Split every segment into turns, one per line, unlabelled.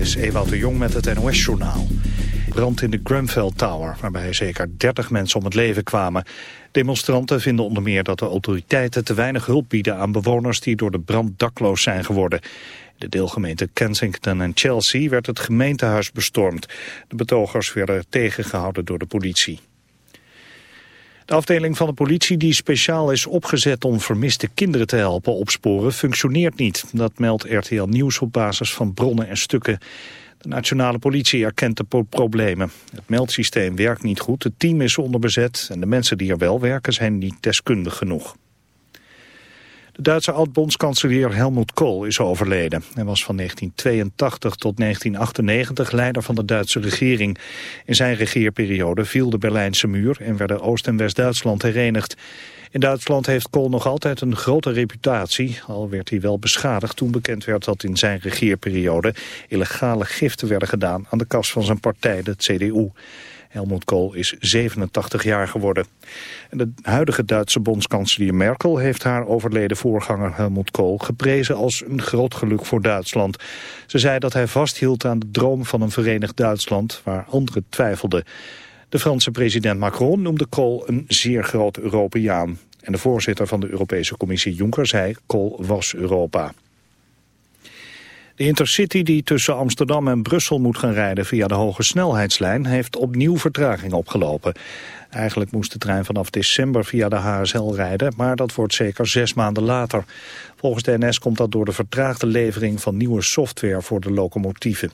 is Ewout de Jong met het NOS-journaal. Brand in de Grenfell Tower, waarbij zeker 30 mensen om het leven kwamen. Demonstranten vinden onder meer dat de autoriteiten te weinig hulp bieden aan bewoners die door de brand dakloos zijn geworden. De deelgemeente Kensington en Chelsea werd het gemeentehuis bestormd. De betogers werden tegengehouden door de politie. De afdeling van de politie die speciaal is opgezet om vermiste kinderen te helpen opsporen functioneert niet. Dat meldt RTL Nieuws op basis van bronnen en stukken. De nationale politie erkent de problemen. Het meldsysteem werkt niet goed, het team is onderbezet en de mensen die er wel werken zijn niet deskundig genoeg. De Duitse oud-bondskanselier Helmut Kohl is overleden. Hij was van 1982 tot 1998 leider van de Duitse regering. In zijn regeerperiode viel de Berlijnse muur en werden Oost- en West-Duitsland herenigd. In Duitsland heeft Kohl nog altijd een grote reputatie, al werd hij wel beschadigd toen bekend werd dat in zijn regeerperiode illegale giften werden gedaan aan de kas van zijn partij, de CDU. Helmut Kohl is 87 jaar geworden. de huidige Duitse bondskanselier Merkel heeft haar overleden voorganger Helmut Kohl geprezen als een groot geluk voor Duitsland. Ze zei dat hij vasthield aan de droom van een verenigd Duitsland waar anderen twijfelden. De Franse president Macron noemde Kohl een zeer groot Europeaan. En de voorzitter van de Europese Commissie Juncker zei Kohl was Europa. De Intercity die tussen Amsterdam en Brussel moet gaan rijden via de hoge snelheidslijn heeft opnieuw vertraging opgelopen. Eigenlijk moest de trein vanaf december via de HSL rijden, maar dat wordt zeker zes maanden later. Volgens de NS komt dat door de vertraagde levering van nieuwe software voor de locomotieven.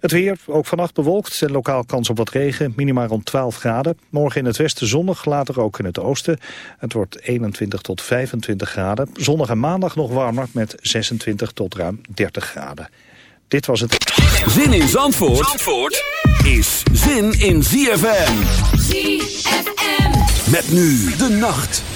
Het weer, ook vannacht bewolkt en lokaal kans op wat regen, minimaal rond 12 graden. Morgen in het westen zonnig, later ook in het oosten. Het wordt 21 tot 25 graden. Zondag en maandag nog warmer met 26 tot ruim 30 graden. Dit was het.
Zin in Zandvoort, Zandvoort is zin in ZFM. ZFM. Met nu de nacht.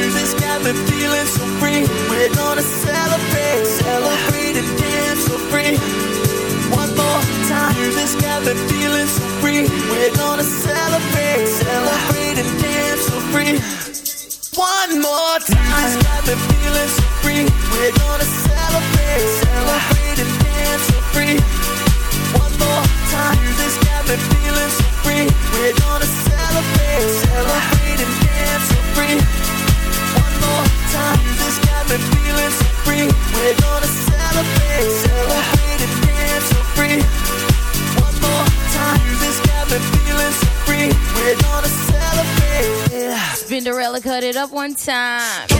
Music's got me feeling so free. We're gonna celebrate, time.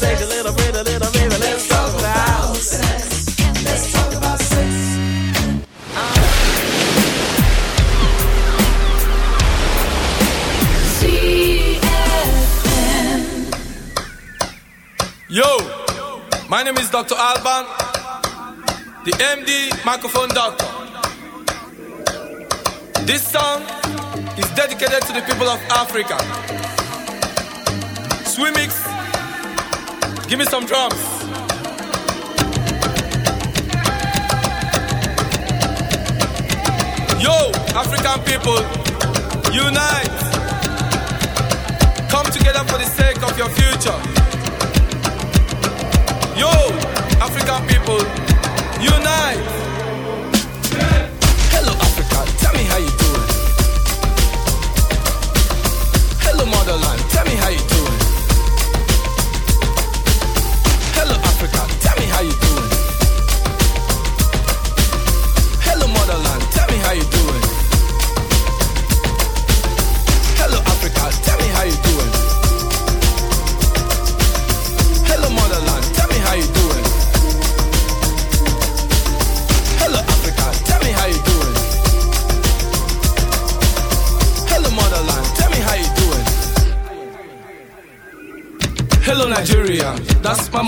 Talk a little bit, a little bit. Let's talk about sex. Let's talk about sex.
Yo, my name is Dr. Alban, the MD microphone doctor. This song is dedicated to the people of Africa. Swemix, give me some drums. Yo, African people, unite. Come together for the sake of your future. Yo, African people, unite.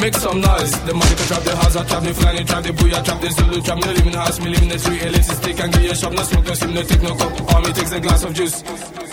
Make some noise. The money can trap the house, I trap the flying, trap the booyah, trap the Zulu, trap me live in the house, me live in the street, little stick and give you a shop, no smoke, no steam, no take no cup. All me takes a glass of juice.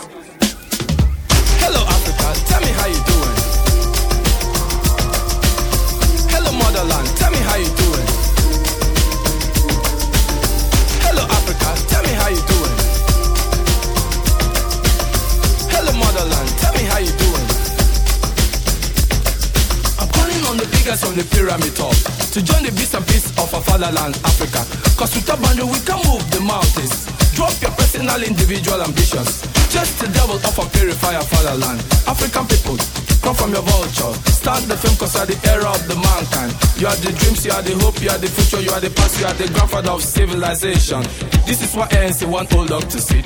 The pyramid top to join the bits and pieces of our fatherland, Africa. Cause with a boundary we can move the mountains. Drop your personal, individual ambitions. Just the devil of a purifier fatherland. African people, come from your vulture. Start the film cause you are the era of the mankind. You are the dreams, you are the hope, you are the future, you are the past, you are the grandfather of civilization. This is why ANC want old dog to sit.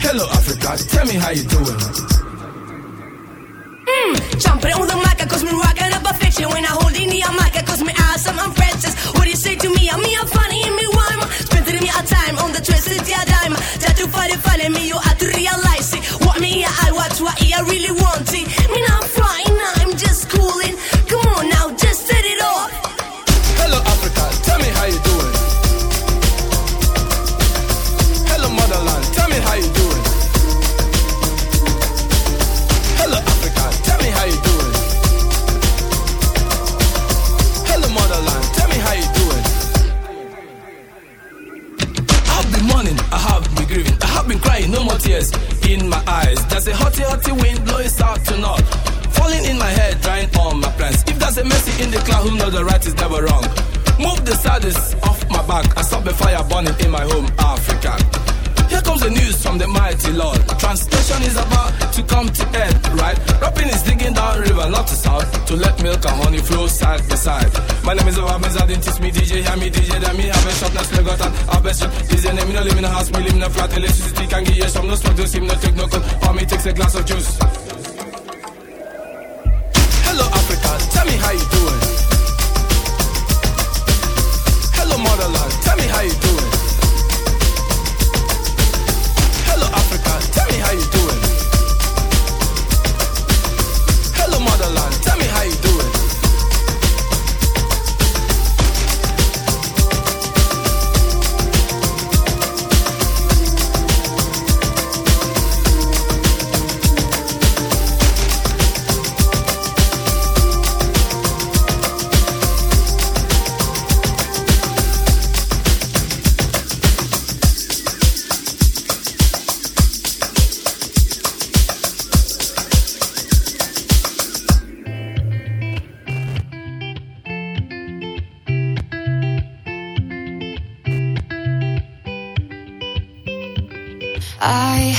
Hello, Africa, tell me how you doing. Mm.
Jumping on the mic, cause me rocking up a fiction. When I hold in the mic, cause me awesome, I'm princess. What do you say to me? I'm me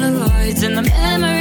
Polaroids and the memories.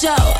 Show.